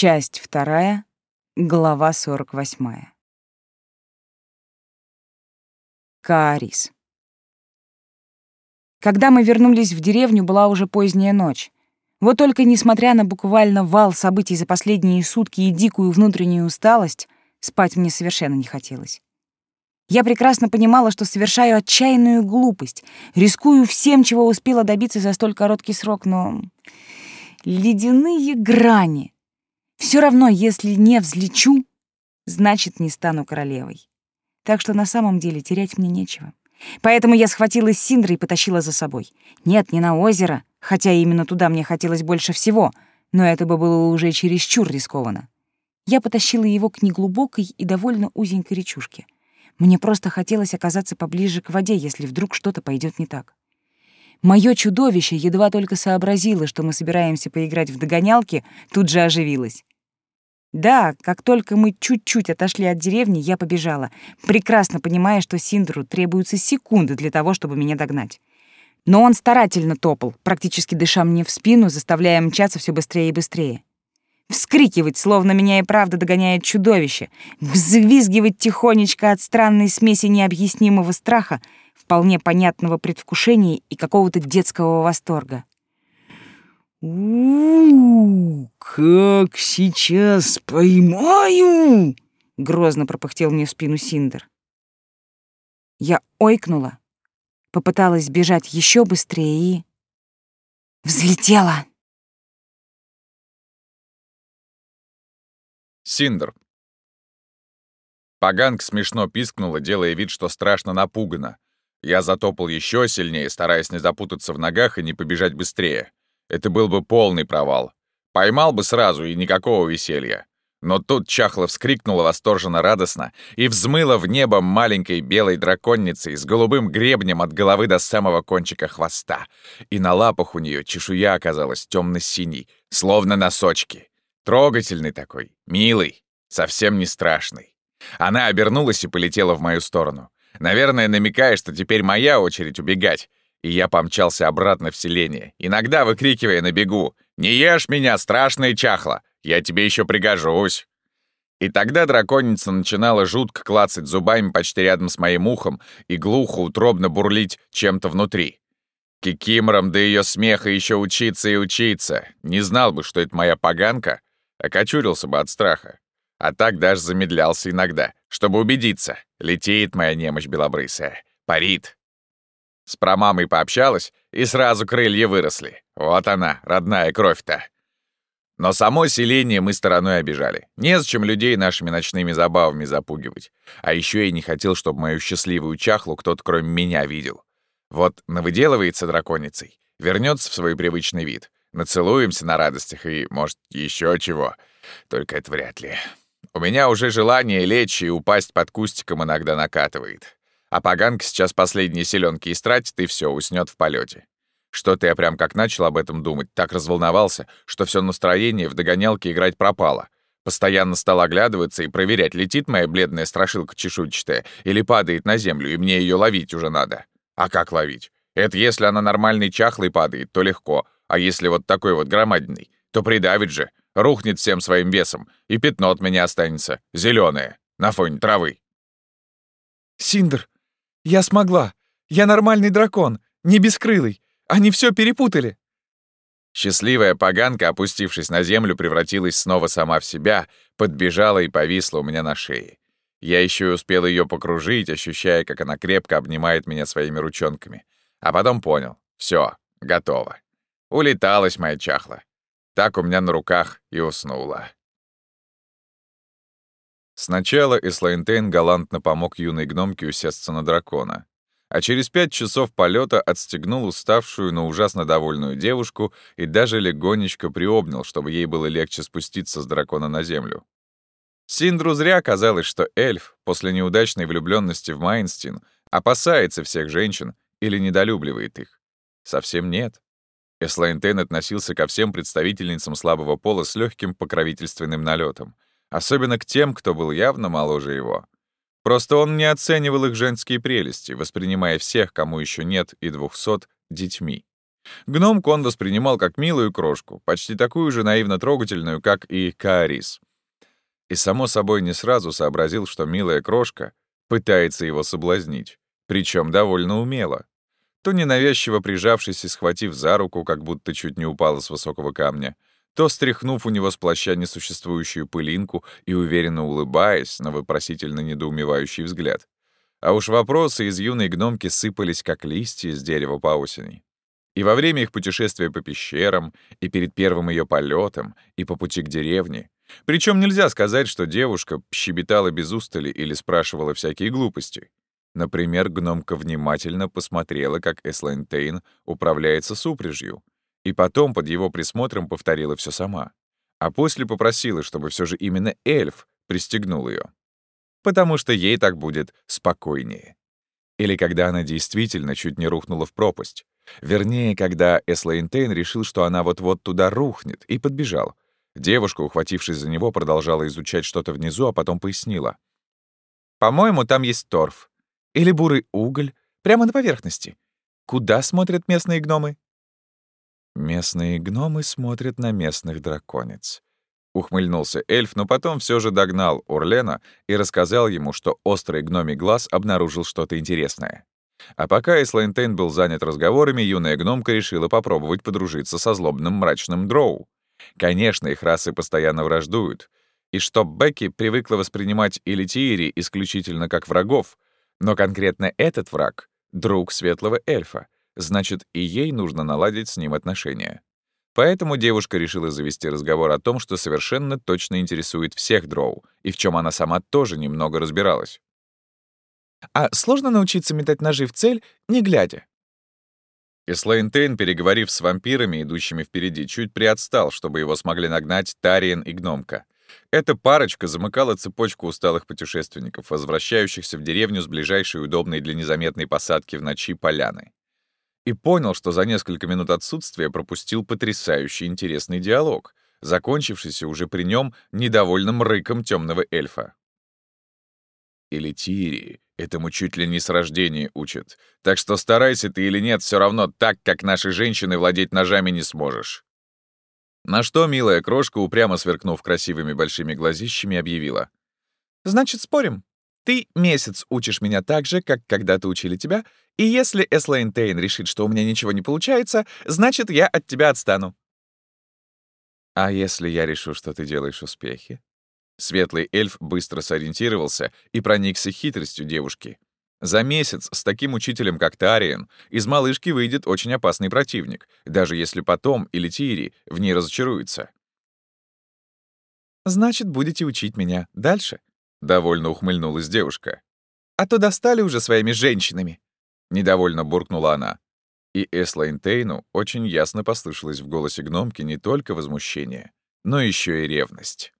Часть вторая, глава 48. Каарис. Когда мы вернулись в деревню, была уже поздняя ночь. Вот только несмотря на буквально вал событий за последние сутки и дикую внутреннюю усталость, спать мне совершенно не хотелось. Я прекрасно понимала, что совершаю отчаянную глупость, рискую всем, чего успела добиться за столь короткий срок, но... Ледяные грани. Все равно, если не взлечу, значит, не стану королевой. Так что на самом деле терять мне нечего. Поэтому я схватила Синдра и потащила за собой. Нет, не на озеро, хотя именно туда мне хотелось больше всего, но это бы было уже чересчур рискованно. Я потащила его к неглубокой и довольно узенькой речушке — мне просто хотелось оказаться поближе к воде, если вдруг что-то пойдет не так. Моё чудовище едва только сообразило, что мы собираемся поиграть в догонялки, тут же оживилось. Да, как только мы чуть-чуть отошли от деревни, я побежала, прекрасно понимая, что Синдру требуются секунды для того, чтобы меня догнать. Но он старательно топал, практически дыша мне в спину, заставляя мчаться все быстрее и быстрее вскрикивать, словно меня и правда догоняет чудовище, взвизгивать тихонечко от странной смеси необъяснимого страха, вполне понятного предвкушения и какого-то детского восторга. у, как сейчас поймаю!» — грозно пропыхтел мне в спину Синдер. Я ойкнула, попыталась бежать еще быстрее и... Взлетела! Синдер. Поганка смешно пискнула, делая вид, что страшно напугана. Я затопал еще сильнее, стараясь не запутаться в ногах и не побежать быстрее. Это был бы полный провал. Поймал бы сразу, и никакого веселья. Но тут чахла вскрикнула восторженно радостно и взмыла в небо маленькой белой драконницей с голубым гребнем от головы до самого кончика хвоста. И на лапах у нее чешуя оказалась темно-синей, словно носочки. Трогательный такой, милый, совсем не страшный. Она обернулась и полетела в мою сторону. Наверное, намекая, что теперь моя очередь убегать. И я помчался обратно в селение, иногда выкрикивая на бегу «Не ешь меня, страшное чахло! Я тебе еще пригожусь!» И тогда драконица начинала жутко клацать зубами почти рядом с моим ухом и глухо, утробно бурлить чем-то внутри. Кикимором до ее смеха еще учиться и учиться. Не знал бы, что это моя поганка, окочурился бы от страха. А так даже замедлялся иногда, чтобы убедиться. Летит моя немощь белобрысая. Парит. С промамой пообщалась, и сразу крылья выросли. Вот она, родная кровь-то. Но само селение мы стороной обижали. Незачем людей нашими ночными забавами запугивать. А еще я не хотел, чтобы мою счастливую чахлу кто-то кроме меня видел. Вот навыделывается драконицей, вернется в свой привычный вид. Нацелуемся на радостях и, может, еще чего. Только это вряд ли. У меня уже желание лечь и упасть под кустиком иногда накатывает. А поганка сейчас последние селенки истратит, и все, уснет в полете. Что-то я прям как начал об этом думать, так разволновался, что все настроение в догонялке играть пропало. Постоянно стал оглядываться и проверять, летит моя бледная страшилка чешуйчатая или падает на землю, и мне ее ловить уже надо. А как ловить? Это если она нормальной чахлой падает, то легко — а если вот такой вот громадный, то придавит же, рухнет всем своим весом, и пятно от меня останется, зеленое, на фоне травы. Синдр, я смогла. Я нормальный дракон, не бескрылый. Они все перепутали. Счастливая поганка, опустившись на землю, превратилась снова сама в себя, подбежала и повисла у меня на шее. Я еще и успел ее покружить, ощущая, как она крепко обнимает меня своими ручонками. А потом понял. все, готово. Улеталась моя чахла. Так у меня на руках и уснула. Сначала Эслайнтейн галантно помог юной гномке усесться на дракона, а через пять часов полета отстегнул уставшую, но ужасно довольную девушку и даже легонечко приобнял, чтобы ей было легче спуститься с дракона на землю. Синдру зря казалось, что эльф, после неудачной влюбленности в Майнстин, опасается всех женщин или недолюбливает их. Совсем нет. Эслайнтейн относился ко всем представительницам слабого пола с легким покровительственным налетом, особенно к тем, кто был явно моложе его. Просто он не оценивал их женские прелести, воспринимая всех, кому еще нет и двухсот, детьми. Гномку он воспринимал как милую крошку, почти такую же наивно-трогательную, как и Каарис. И, само собой, не сразу сообразил, что милая крошка пытается его соблазнить, причем довольно умело. То ненавязчиво прижавшись и схватив за руку, как будто чуть не упала с высокого камня, то стряхнув у него с плаща несуществующую пылинку и уверенно улыбаясь на вопросительно недоумевающий взгляд. А уж вопросы из юной гномки сыпались, как листья с дерева по осени. И во время их путешествия по пещерам, и перед первым ее полетом, и по пути к деревне. Причем нельзя сказать, что девушка щебетала без устали или спрашивала всякие глупости. Например, гномка внимательно посмотрела, как Эслайн Тейн управляется с упряжью, и потом под его присмотром повторила все сама. А после попросила, чтобы все же именно эльф пристегнул ее потому что ей так будет спокойнее. Или когда она действительно чуть не рухнула в пропасть. Вернее, когда Эслейнтейн решил, что она вот-вот туда рухнет, и подбежал. Девушка, ухватившись за него, продолжала изучать что-то внизу, а потом пояснила. «По-моему, там есть торф. Или бурый уголь. Прямо на поверхности. Куда смотрят местные гномы?» Местные гномы смотрят на местных драконец. Ухмыльнулся эльф, но потом все же догнал Урлена и рассказал ему, что острый гномий глаз обнаружил что-то интересное. А пока Эслайнтейн был занят разговорами, юная гномка решила попробовать подружиться со злобным мрачным дроу. Конечно, их расы постоянно враждуют. И что Бекки привыкла воспринимать Элитиери исключительно как врагов, но конкретно этот враг — друг светлого эльфа, значит, и ей нужно наладить с ним отношения. Поэтому девушка решила завести разговор о том, что совершенно точно интересует всех дроу, и в чем она сама тоже немного разбиралась. «А сложно научиться метать ножи в цель, не глядя?» Ислейн Тейн, переговорив с вампирами, идущими впереди, чуть приотстал, чтобы его смогли нагнать Тариен и Гномка. Эта парочка замыкала цепочку усталых путешественников, возвращающихся в деревню с ближайшей удобной для незаметной посадки в ночи поляны и понял, что за несколько минут отсутствия пропустил потрясающий интересный диалог, закончившийся уже при нем недовольным рыком темного эльфа. Или Тири, этому чуть ли не с рождения учат. Так что старайся ты или нет, все равно так, как наши женщины, владеть ножами не сможешь. На что милая крошка, упрямо сверкнув красивыми большими глазищами, объявила. «Значит, спорим? Ты месяц учишь меня так же, как когда-то учили тебя, и если Эслейн Тейн решит, что у меня ничего не получается, значит, я от тебя отстану». «А если я решу, что ты делаешь успехи?» Светлый эльф быстро сориентировался и проникся хитростью девушки. За месяц с таким учителем, как Тариен, из малышки выйдет очень опасный противник, даже если потом или Тири в ней разочаруется. «Значит, будете учить меня дальше?» — довольно ухмыльнулась девушка. «А то достали уже своими женщинами!» — недовольно буркнула она. И Эслайн Тейну очень ясно послышалось в голосе гномки не только возмущение, но еще и ревность.